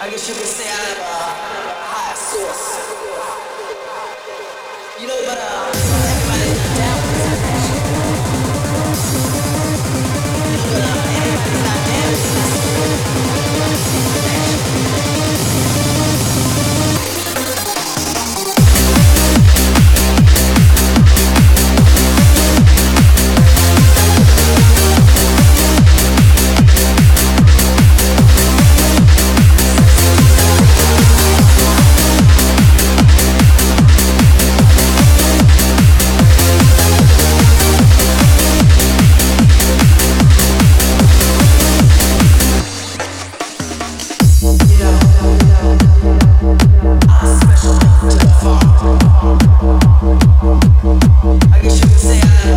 I guess you could say I have a higher source. You know, but uh, I guess you could say I'm.